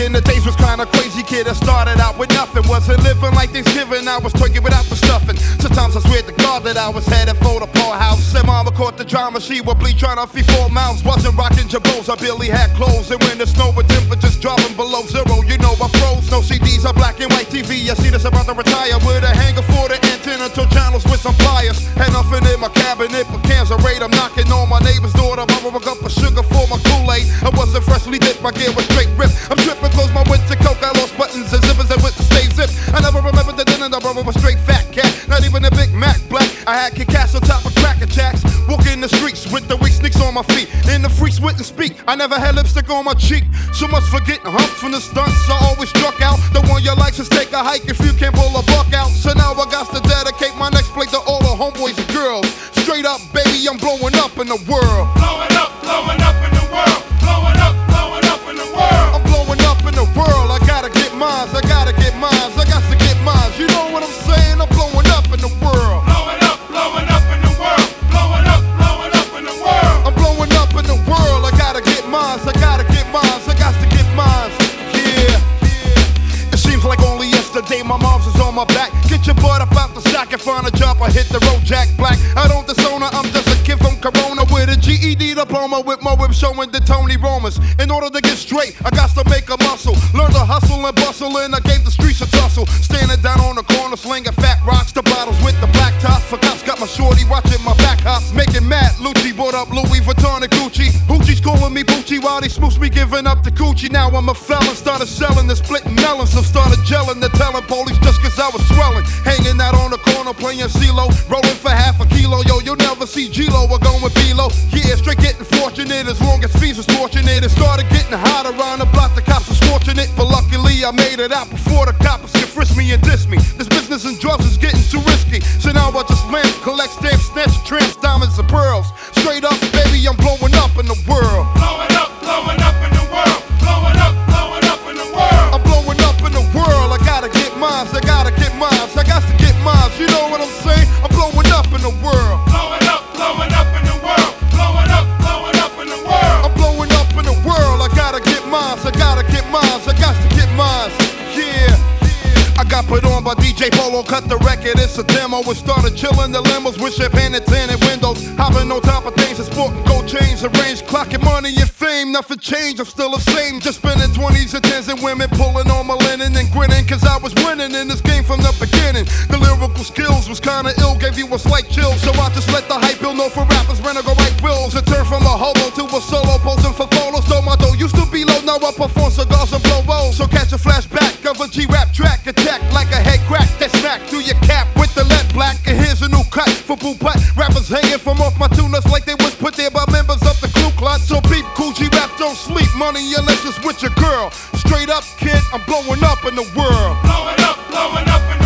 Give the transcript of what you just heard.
in the days was kinda crazy, kid. I started out with nothing. Wasn't living like Thanksgiving, I was twerking without the stuffing. Sometimes I swear to God that I was headed for the poorhouse. Said mama caught the drama, she would bleed trying to feed four mouths. Wasn't rocking jabos, I barely had clothes. And when the snow with temperatures dropping below zero, you know I froze. No CDs, a black and white TV. I see this about to retire with a hanger for the antenna to channels with some pliers. Had nothing in my cabinet but cans of raid. I'm knocking on my neighbor's door to borrow a cup of sugar for my Kool-Aid. I wasn't freshly dipped, my gear was straight ripped. I had Kit Kats on top of cracker jacks. Walking the streets with the weak sneaks on my feet. And the freaks wouldn't speak. I never had lipstick on my cheek. So much for getting humped from the stunts. I always struck out. The one you like is take a hike if you can't pull a buck out. So now I got to dedicate my next plate to all the homeboys and girls. Straight up, baby, I'm blowing up in the world. Blowing mom's was on my back. Get your butt up out the sack and find a job. I hit the road, Jack Black. I don't disown her. I'm just a kid from Corona with a GED diploma with my whip showing the Tony Romans. In order to get straight, I got to make a muscle. Learn to hustle and bustle, and I gave the streets a tussle. Standing down on the corner, slinging fat rocks to bottles with the black top. For cops got my shorty watching my back hops. Making mad, Lucci bought up Louis Vuitton and Gucci. Gucci's calling me Poochie while they smooch me giving up the coochie. Now I'm a felon, started selling the splitting melons. So started gelling, the telling police just cause I was swelling. Hanging out on the corner playing CeeLo, rolling for half a kilo. Yo, you'll never see G-Lo or going below. Yeah, straight getting fortunate as long as fees was fortunate. It started getting hot around the block, the cops was scorching it. But luckily I made it out before the cops could frisk me and diss me. This business and drugs is getting too risky. So now I just land, collect stamps, snatch tramps, put on by DJ Polo, cut the record, it's a demo. We started chilling the limos with champagne and tinted windows. Hopping on top of things and sporting gold chains, arranged, clocking money and fame. Nothing changed, I'm still the same. Just spending 20s and 10s and women pulling on my linen and grinning. Cause I was winning in this game from the beginning. The lyrical skills was kinda ill, gave you a slight chill. So I just let the hype bill know for rappers, rent go right wills. It turned from a hobo to a solo posing for photos. Though my dough used to be low, now I perform cigars Rappers hanging from off my tunas like they was put there by members of the Ku Klux. So beep, Kool G Rap, don't sleep. Money unless it's with your girl. Straight up, kid, I'm blowing up in the world. Blowing up, blowing up